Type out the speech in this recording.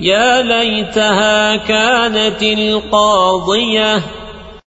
يا ليتها كانت القاضية.